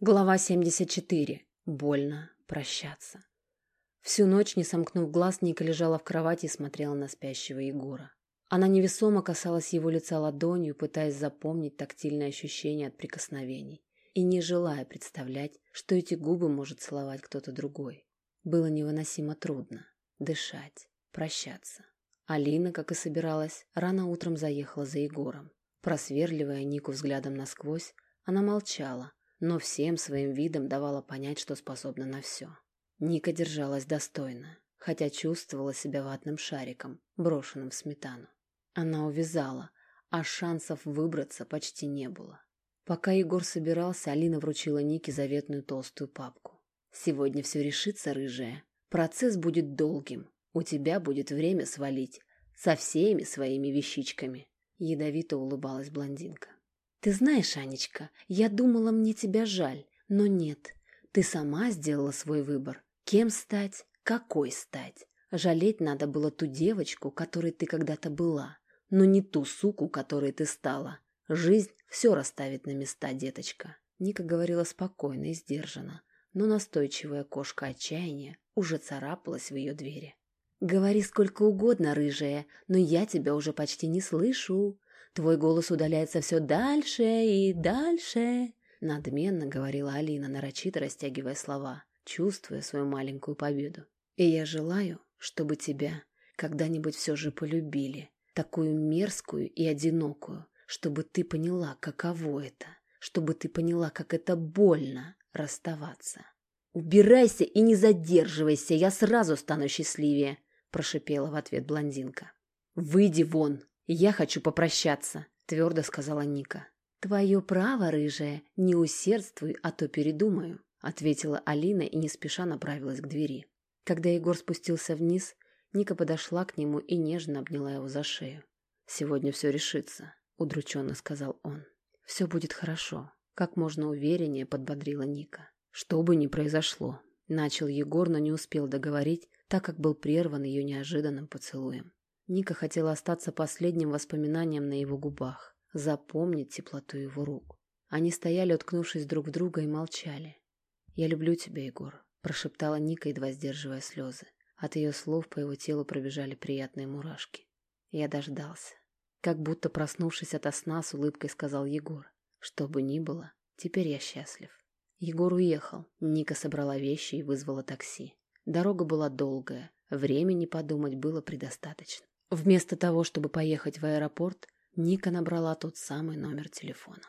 Глава 74. Больно прощаться. Всю ночь, не сомкнув глаз, Ника лежала в кровати и смотрела на спящего Егора. Она невесомо касалась его лица ладонью, пытаясь запомнить тактильные ощущения от прикосновений, и не желая представлять, что эти губы может целовать кто-то другой. Было невыносимо трудно дышать, прощаться. Алина, как и собиралась, рано утром заехала за Егором. Просверливая Нику взглядом насквозь, она молчала, но всем своим видом давала понять, что способна на все. Ника держалась достойно, хотя чувствовала себя ватным шариком, брошенным в сметану. Она увязала, а шансов выбраться почти не было. Пока Егор собирался, Алина вручила Нике заветную толстую папку. «Сегодня все решится, рыжая. Процесс будет долгим. У тебя будет время свалить со всеми своими вещичками». Ядовито улыбалась блондинка. «Ты знаешь, Анечка, я думала, мне тебя жаль, но нет. Ты сама сделала свой выбор. Кем стать, какой стать. Жалеть надо было ту девочку, которой ты когда-то была, но не ту суку, которой ты стала. Жизнь все расставит на места, деточка». Ника говорила спокойно и сдержанно, но настойчивая кошка отчаяния уже царапалась в ее двери. «Говори сколько угодно, рыжая, но я тебя уже почти не слышу. Твой голос удаляется все дальше и дальше», — надменно говорила Алина, нарочито растягивая слова, чувствуя свою маленькую победу. «И я желаю, чтобы тебя когда-нибудь все же полюбили, такую мерзкую и одинокую, чтобы ты поняла, каково это, чтобы ты поняла, как это больно расставаться». «Убирайся и не задерживайся, я сразу стану счастливее», — прошипела в ответ блондинка. «Выйди вон!» «Я хочу попрощаться», — твердо сказала Ника. «Твое право, рыжая, не усердствуй, а то передумаю», — ответила Алина и не спеша направилась к двери. Когда Егор спустился вниз, Ника подошла к нему и нежно обняла его за шею. «Сегодня все решится», — удрученно сказал он. «Все будет хорошо», — как можно увереннее подбодрила Ника. «Что бы ни произошло», — начал Егор, но не успел договорить, так как был прерван ее неожиданным поцелуем. Ника хотела остаться последним воспоминанием на его губах, запомнить теплоту его рук. Они стояли, уткнувшись друг в друга, и молчали. «Я люблю тебя, Егор», – прошептала Ника, едва сдерживая слезы. От ее слов по его телу пробежали приятные мурашки. Я дождался. Как будто проснувшись ото сна, с улыбкой сказал Егор. «Что бы ни было, теперь я счастлив». Егор уехал. Ника собрала вещи и вызвала такси. Дорога была долгая, времени подумать было предостаточно. Вместо того, чтобы поехать в аэропорт, Ника набрала тот самый номер телефона.